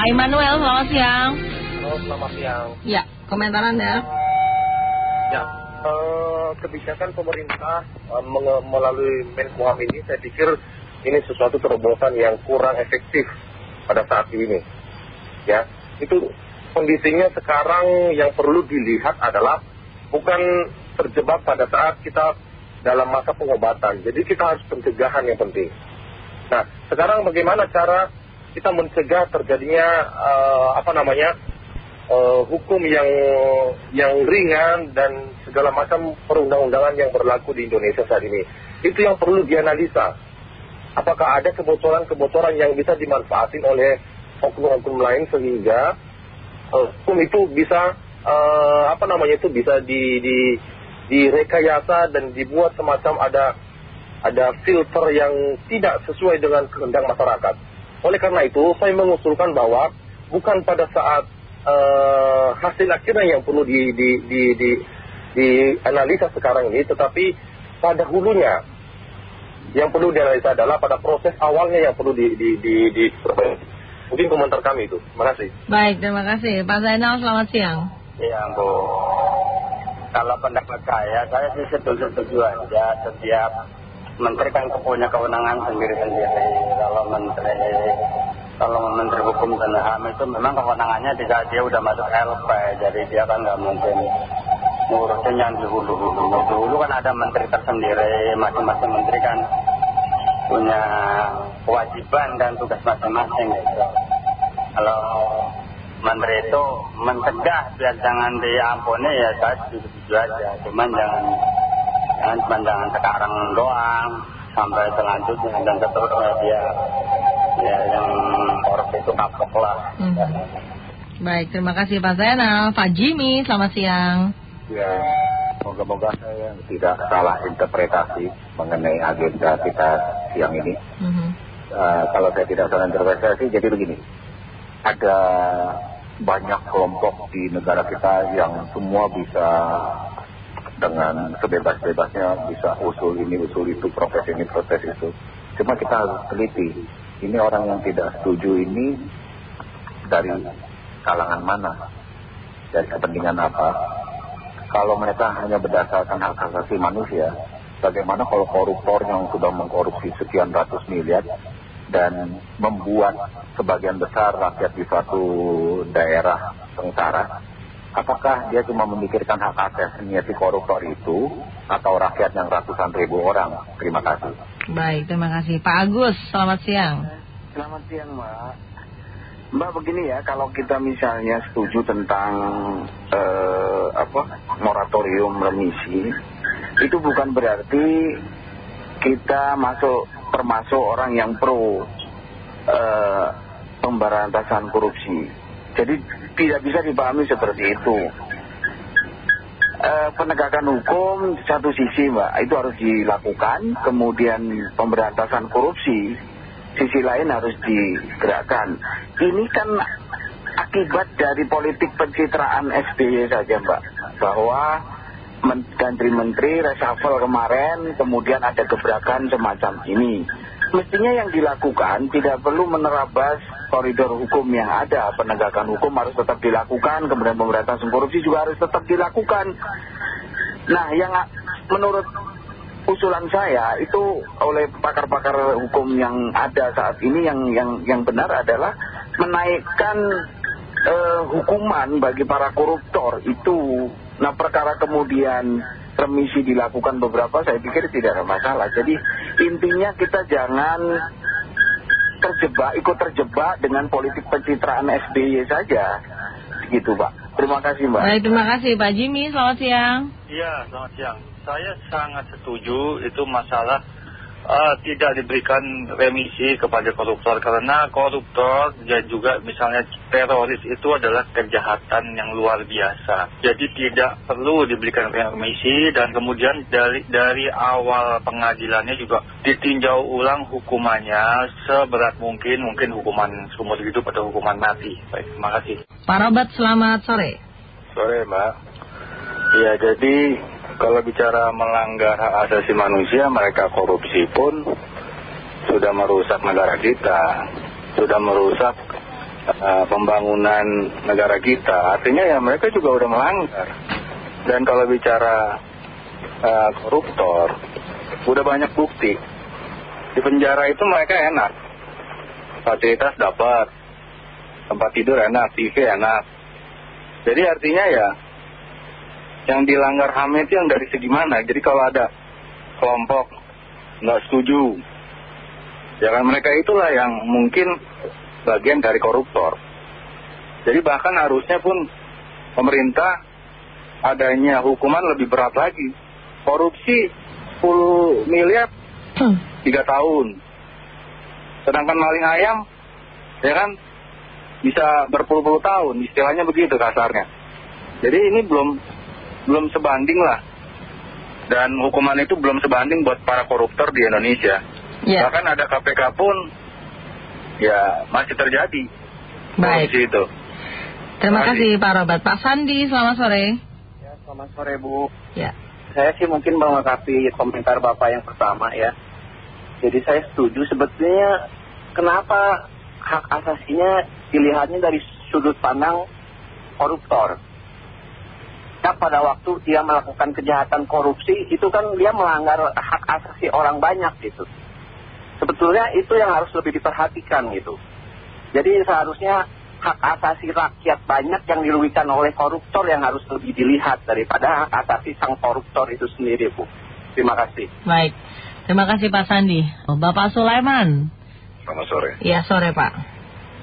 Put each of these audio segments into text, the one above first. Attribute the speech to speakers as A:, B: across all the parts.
A: Pak Immanuel, selamat siang.
B: Halo, selamat siang.
A: Ya, komentar Anda.
B: Ya, eh, kebijakan pemerintah menge- melalui Menkumham ini saya pikir ini sesuatu terobosan yang kurang efektif pada saat ini. Ya, itu kondisinya sekarang yang perlu dilihat adalah bukan terjebak pada saat kita dalam masa pengobatan. Jadi kita harus pencegahan yang penting. Nah, sekarang bagaimana cara kita mencegah terjadinya eh, apa namanya eh, hukum yang yang ringan dan segala macam perundang-undangan yang berlaku di Indonesia saat ini. Itu yang perlu dianalisa. Apakah ada kebocoran-kebocoran yang bisa dimanfaatin oleh oknum-oknum lain sehingga eh, hukum itu bisa apa namanya itu bisa di, di direkayasa dan dibuat semacam ada ada filter yang tidak sesuai dengan kehendak masyarakat. Oleh karena itu, saya mengusulkan bahwa bukan pada saat eh, hasil akhirnya yang perlu di, di, di, di, dianalisa sekarang ini, tetapi pada hulunya. Yang perlu dianalisa adalah pada proses awalnya yang perlu di, di, di, di Mungkin komentar kami itu. Terima kasih.
A: Baik, terima kasih. Pak Zainal, selamat siang.
C: Iya Bu Kalau pendapat saya Saya sih setuju-setuju aja Setiap menteri kan punya kewenangan sendiri-sendiri Kalau menteri Kalau menteri hukum dan HAM itu memang kewenangannya Jika dia udah masuk LP Jadi dia kan nggak mungkin ngurusin yang di hulu-hulu Dulu kan ada menteri tersendiri Masing-masing menteri kan punya kewajiban dan tugas masing-masing. Kalau menteri itu mencegah biar jangan diampuni ya saya setuju aja. Cuman jangan jangan cuma jangan sekarang doang sampai selanjutnya dan seterusnya dia ya yang korup itu kapok lah
A: Hmm. Baik, terima kasih Pak Zainal. Pak Jimmy, selamat siang.
D: Ya, moga-moga saya tidak salah interpretasi mengenai agenda kita siang ini. Eh, kalau saya tidak salah interpretasi, jadi begini. Ada banyak kelompok di negara kita yang semua bisa dengan sebebas-bebasnya bisa usul ini, usul itu, protes ini, protes itu. Cuma kita harus teliti. Ini orang yang tidak setuju ini dari kalangan mana? Dari kepentingan apa? kalau mereka hanya berdasarkan hak asasi manusia, bagaimana kalau koruptor yang sudah mengkorupsi sekian ratus miliar dan membuat sebagian besar rakyat di suatu daerah sengsara, apakah dia cuma memikirkan hak asasinya si koruptor itu atau rakyat yang ratusan ribu orang? Terima kasih.
A: Baik, terima kasih. Pak Agus, selamat siang.
E: Selamat siang Mbak Mbak begini ya kalau kita misalnya setuju tentang eh, apa moratorium remisi itu bukan berarti kita masuk termasuk orang yang pro eh, pemberantasan korupsi jadi tidak bisa dipahami seperti itu Eh, penegakan hukum satu sisi mbak itu harus dilakukan kemudian pemberantasan korupsi sisi lain harus digerakkan. Ini kan akibat dari politik pencitraan SBY saja Mbak. Bahwa menteri-menteri reshuffle kemarin kemudian ada gebrakan semacam ini. Mestinya yang dilakukan tidak perlu menerabas koridor hukum yang ada. Penegakan hukum harus tetap dilakukan, kemudian pemberantasan korupsi juga harus tetap dilakukan. Nah yang menurut usulan saya itu oleh pakar-pakar hukum yang ada saat ini yang yang yang benar adalah menaikkan eh, hukuman bagi para koruptor itu. Nah perkara kemudian remisi dilakukan beberapa saya pikir tidak ada masalah. Jadi intinya kita jangan terjebak ikut terjebak dengan politik pencitraan SBY saja gitu Pak. Terima kasih Mbak.
A: Baik, terima kasih Pak Jimmy, selamat siang.
F: Iya, selamat siang. Saya sangat setuju itu masalah tidak diberikan remisi kepada koruptor karena koruptor dan juga misalnya teroris itu adalah kejahatan yang luar biasa. Jadi tidak perlu diberikan remisi dan kemudian dari dari awal pengadilannya juga ditinjau ulang hukumannya seberat mungkin, mungkin hukuman seumur hidup atau hukuman mati. Baik, terima kasih.
A: Pak Robert, selamat sore.
C: Sore Mbak. Ya jadi kalau bicara melanggar hak asasi manusia mereka korupsi pun sudah merusak negara kita. Sudah merusak
G: uh, pembangunan negara kita, artinya ya mereka juga udah melanggar. Dan kalau bicara uh, koruptor, udah banyak bukti. Di penjara itu mereka enak, fasilitas dapat, tempat tidur enak, TV enak. Jadi artinya ya, yang dilanggar HAM itu yang dari segi mana? Jadi kalau ada kelompok nggak setuju, ya kan mereka itulah yang mungkin bagian dari koruptor. Jadi bahkan harusnya pun pemerintah adanya hukuman lebih berat lagi. Korupsi 10 miliar tiga tahun. Sedangkan maling ayam, ya kan, bisa berpuluh-puluh tahun, istilahnya begitu kasarnya. Jadi ini belum belum sebanding lah. Dan hukuman itu belum sebanding buat para koruptor di Indonesia.
A: Ya.
G: Bahkan ada KPK pun, ya masih terjadi.
A: Baik.
G: Itu.
A: Terima
G: Terima
A: kasih Pak Robert. Pak Sandi, selamat sore.
H: Ya, selamat sore Bu.
A: Ya.
H: Saya sih mungkin melengkapi komentar Bapak yang pertama ya. Jadi saya setuju sebetulnya kenapa hak asasinya dilihatnya dari sudut pandang koruptor. Nah, pada waktu dia melakukan kejahatan korupsi itu kan dia melanggar hak asasi orang banyak gitu. Sebetulnya itu yang harus lebih diperhatikan gitu. Jadi seharusnya hak asasi rakyat banyak yang dirugikan oleh koruptor yang harus lebih dilihat daripada hak asasi sang koruptor itu sendiri Bu. Terima kasih.
A: Baik. Terima kasih Pak Sandi. Oh, Bapak Sulaiman.
I: Selamat sore.
A: Ya, sore Pak.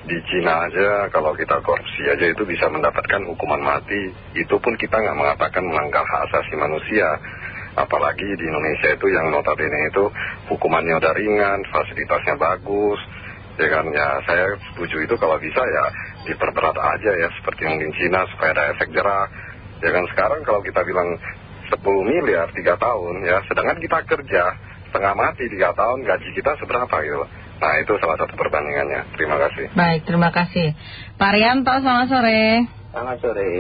I: Di Cina aja kalau kita korupsi aja itu bisa mendapatkan hukuman mati. Itu pun kita nggak mengatakan melanggar hak asasi manusia. Apalagi di Indonesia itu yang notabene itu hukumannya udah ringan, fasilitasnya bagus. Ya kan, ya saya setuju itu kalau bisa ya diperberat aja ya seperti yang di Cina supaya ada efek jerah. Ya kan sekarang kalau kita bilang 10 miliar 3 tahun ya, sedangkan kita kerja setengah mati 3 tahun gaji kita seberapa gitu loh. Nah itu salah satu perbandingannya. Terima kasih.
A: Baik, terima kasih. Pak Rianto, selamat sore.
H: Selamat sore.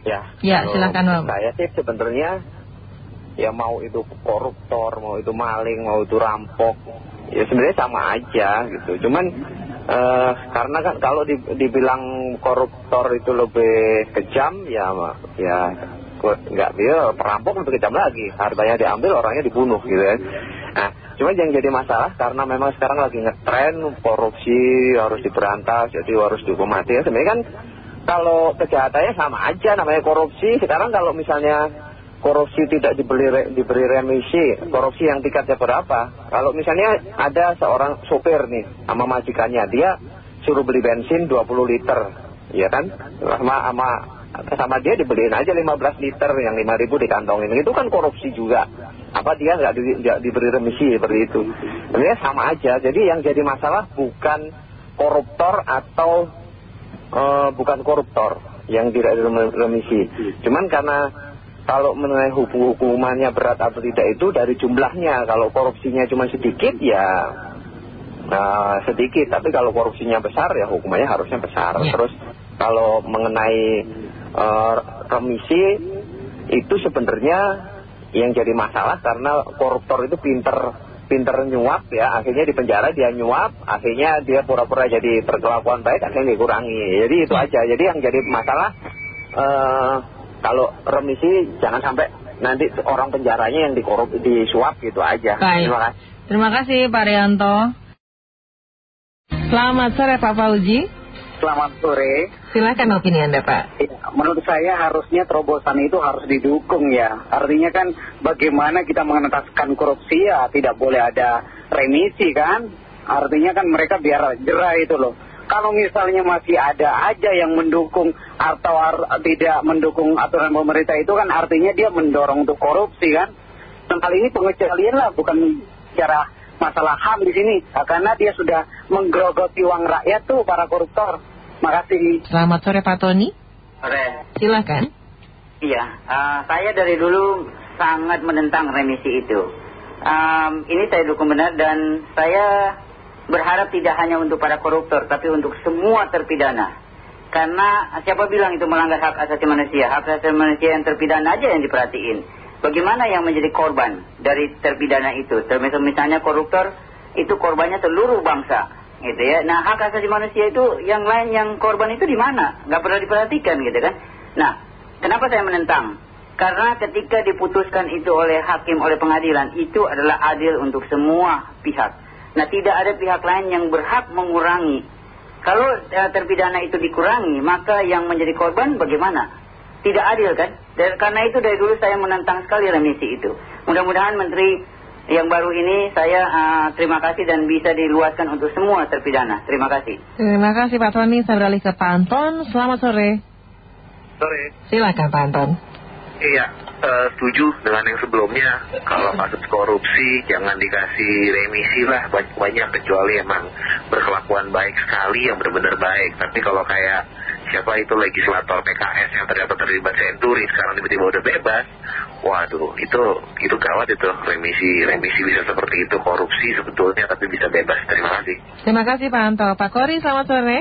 H: Ya,
A: Ya, silakan, Bapak.
H: Saya sih sebenarnya ya mau itu koruptor, mau itu maling, mau itu rampok, ya sebenarnya sama aja gitu. Cuman eh, karena kan kalau di- dibilang koruptor itu lebih kejam, ya ya nggak dia perampok lebih kejam lagi. Hartanya diambil, orangnya dibunuh gitu kan. Nah, cuma yang jadi masalah karena memang sekarang lagi ngetren korupsi harus diberantas, jadi harus dihukum mati. Ya, sebenarnya kan kalau kejahatannya sama aja namanya korupsi. Sekarang kalau misalnya korupsi tidak diberi, diberi remisi, korupsi yang tingkatnya berapa? Kalau misalnya ada seorang sopir nih sama majikannya, dia suruh beli bensin 20 liter, ya kan? Sama, sama, sama dia dibeliin aja 15 liter, yang 5 ribu dikantongin. Itu kan korupsi juga. Apa dia nggak di- diberi remisi seperti itu? Sebenarnya sama aja. Jadi yang jadi masalah bukan koruptor atau eh, bukan koruptor yang tidak diremisi. Cuman karena kalau mengenai hukum hukumannya berat atau tidak itu dari jumlahnya. Kalau korupsinya cuma sedikit ya nah, sedikit. Tapi kalau korupsinya besar ya hukumannya harusnya besar.
A: Ya.
H: Terus kalau mengenai eh, remisi itu sebenarnya yang jadi masalah karena koruptor itu pinter pinter nyuap ya akhirnya di penjara dia nyuap akhirnya dia pura-pura jadi berkelakuan baik akhirnya dikurangi jadi itu aja jadi yang jadi masalah eh kalau remisi jangan sampai nanti orang penjaranya yang dikorup disuap gitu aja
A: Baik.
H: terima kasih
A: Terima kasih Pak Rianto. Selamat sore Pak Fauzi.
J: Selamat sore.
A: Silakan opini Anda Pak.
J: Ya, menurut saya harusnya terobosan itu harus didukung ya. Artinya kan bagaimana kita mengentaskan korupsi ya tidak boleh ada remisi kan. Artinya kan mereka biar jerah itu loh. Kalau misalnya masih ada aja yang mendukung atau tidak mendukung aturan pemerintah itu kan artinya dia mendorong untuk korupsi kan. Dan kali ini pengecualian lah bukan cara masalah HAM di sini. Nah, karena dia sudah menggerogoti uang rakyat tuh para koruptor. Makasih.
A: Selamat sore Pak Tony.
K: Sore.
A: Silakan.
K: Iya, eh, saya dari dulu sangat menentang remisi itu. Ini saya dukung benar dan saya berharap tidak hanya untuk para koruptor, tapi untuk semua terpidana. Karena siapa bilang itu melanggar hak asasi manusia? Hak asasi manusia yang terpidana aja yang diperhatiin. Bagaimana yang menjadi korban dari terpidana itu? Termasuk misalnya koruptor, itu korbannya seluruh bangsa. Gitu ya. Nah hak asasi manusia itu yang lain yang korban itu di mana? Nggak pernah diperhatikan gitu kan. Nah kenapa saya menentang? Karena ketika diputuskan itu oleh hakim, oleh pengadilan, itu adalah adil untuk semua pihak. Nah tidak ada pihak lain yang berhak mengurangi. Kalau eh, terpidana itu dikurangi, maka yang menjadi korban bagaimana? Tidak adil kan? Dan karena itu dari dulu saya menentang sekali remisi itu. Mudah-mudahan Menteri yang baru ini saya uh, terima kasih dan bisa diluaskan untuk semua terpidana. Terima kasih.
L: Terima kasih Pak Tony. Saya beralih ke Pak Anton. Selamat sore.
M: Sore.
L: Silakan Pak Anton.
M: Iya, eh, setuju dengan yang sebelumnya. Kalau kasus korupsi jangan dikasih remisi lah banyak-banyak kecuali emang berkelakuan baik sekali yang benar-benar baik. Tapi kalau kayak siapa itu legislator PKS yang ternyata terlibat senturi sekarang tiba-tiba udah bebas, waduh itu itu gawat itu remisi remisi bisa seperti itu korupsi sebetulnya tapi bisa bebas. Terima kasih.
L: Terima kasih Pak Anto. Pak Kori, selamat sore.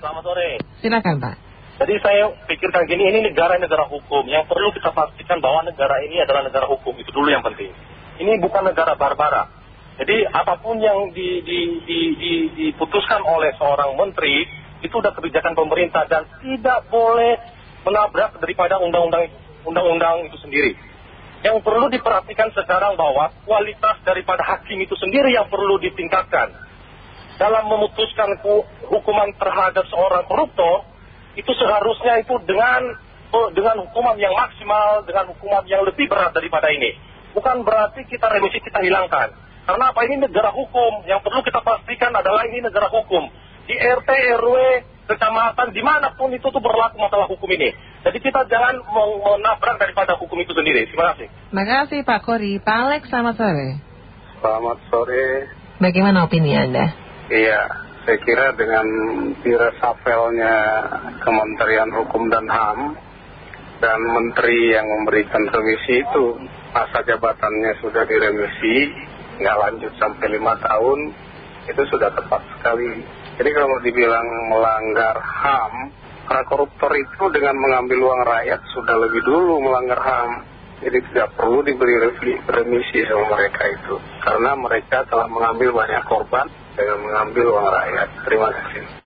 B: Selamat sore.
L: Silakan Pak.
B: Jadi saya pikirkan gini, ini negara negara hukum. Yang perlu kita pastikan bahwa negara ini adalah negara hukum. Itu dulu yang penting. Ini bukan negara barbara. Jadi apa pun yang di, di, di, di, diputuskan oleh seorang menteri, itu sudah kebijakan pemerintah dan tidak boleh menabrak daripada undang-undang itu sendiri. Yang perlu diperhatikan sekarang bahwa kualitas daripada hakim itu sendiri yang perlu ditingkatkan. Dalam memutuskan hukuman terhadap seorang koruptor, itu seharusnya itu dengan oh, dengan hukuman yang maksimal, dengan hukuman yang lebih berat daripada ini. Bukan berarti kita remisi kita hilangkan. Karena apa ini negara hukum, yang perlu kita pastikan adalah ini negara hukum. RW, kecamatan, di mana pun itu tuh berlaku masalah hukum ini. Jadi kita jangan menabrak daripada hukum itu sendiri. Terima kasih.
L: Terima kasih Pak Kori. Pak Alex, selamat sore.
N: Selamat sore.
L: Bagaimana opini Anda?
N: Iya, saya kira dengan diresapelnya Kementerian Hukum dan HAM dan Menteri yang memberikan remisi itu masa jabatannya sudah diremisi nggak lanjut sampai lima tahun itu sudah tepat sekali jadi kalau dibilang melanggar HAM para koruptor itu dengan mengambil uang rakyat sudah lebih dulu melanggar HAM jadi tidak perlu diberi remisi sama mereka itu karena mereka telah mengambil banyak korban dengan mengambil uang rakyat. Terima kasih.